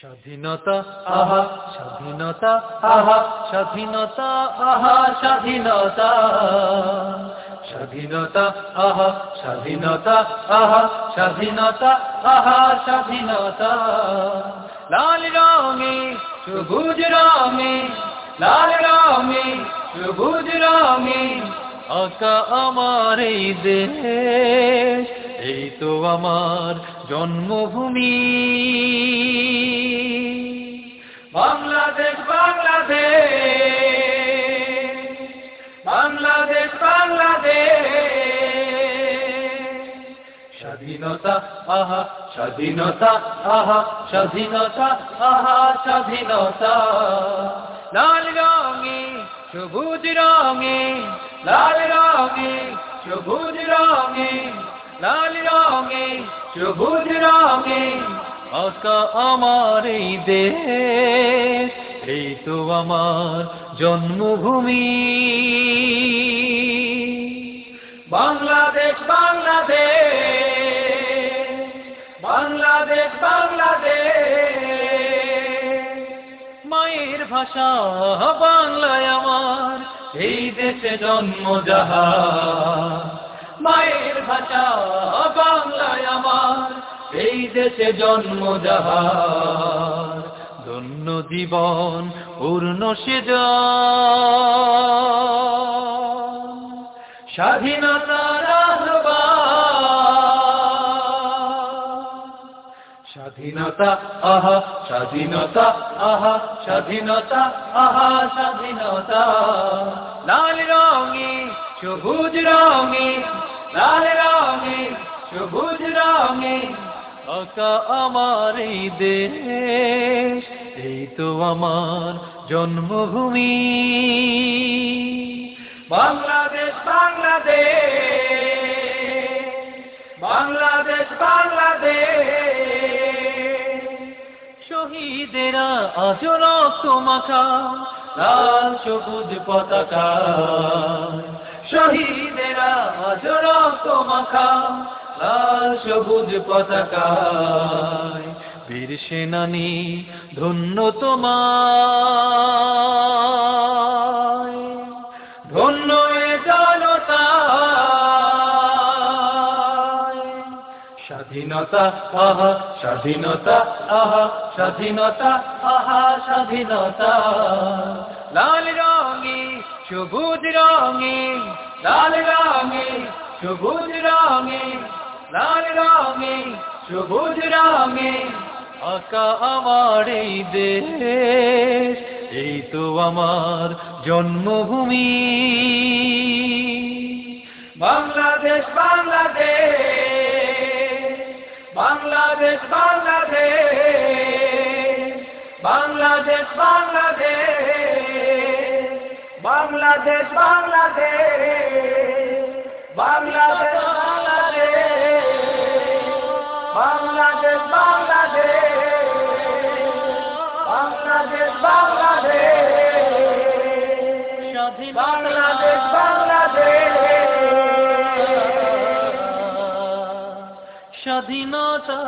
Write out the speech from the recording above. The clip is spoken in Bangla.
স্বাধীনতা, আহা স্বাধীনতা আহা স্বাধীনতা আহা, স্বাধীনতা। স্বাধীনতা, আহা স্বাধীনতা আহা স্বাধীনতা আহা, স্বাধীনতা। লাল রঙে সবুজ রঙে, লাল রঙে সবুজ রঙে, আকা আমার এই দেশ, এই তো আমার জন্মভূমি। বাংলাদেশ বাংলাদেশ বাংলাদেশ বাংলাদেশ। স্বাধীনতা, আহা স্বাধীনতা আহা স্বাধীনতা আহা, স্বাধীনতা। লাল রঙে, সবুজ রঙে, লাল রঙে, সবুজ রঙে, লাল রঙে, সবুজ রঙে। আকা আমার এই দেশ, এই তো আমার জন্মভূমি। বাংলাদেশ বাংলাদেশ বাংলাদেশ বাংলাদেশ। মায়ের ভাষা বাংলায় আমার, এই দেশে জন্ম যাহা। মায়ের ভাষা এই দেশে জন্ম যাহার। ধন্য জীবন পূর্ণ স্বাধীনতার স্বাধীনতা আহা স্বাধীনতা আহা স্বাধীনতা আহা স্বাধীনতা। লাল রঙে সবুজ রঙে লাল রঙে সবুজ রঙে আকা আমার এই দেশ, এই তো আমার জন্মভূমি। বাংলাদেশ বাংলাদেশ বাংলাদেশ বাংলাদেশ। শহীদেরা আজ রক্ত মাখা, লাল সবুজ পতাকা। শহীদেরা মাখা সবুজ পতাকায়। বীর সেনানি, ধন্য তোমায়। ধন্য স্বাধীনতা, আহা স্বাধীনতা আহা স্বাধীনতা আহা, স্বাধীনতা। লাল রঙে সবুজ রঙে, লাল রঙে, সবুজ রঙে, লাল রঙে, সবুজ রঙে। আকা আমার এই দেশ, এই তো আমার জন্মভূমি। বাংলাদেশ বাংলাদেশ বাংলাদেশ বাংলাদেশ বাংলাদেশ বাংলাদেশ। বাংলাদেশ বাংলাদেশ বাংলাদেশ বাংলাদেশ বাংলাদেশ বাংলাদেশ বাংলাদেশ বাংলাদেশ। স্বাধীনতা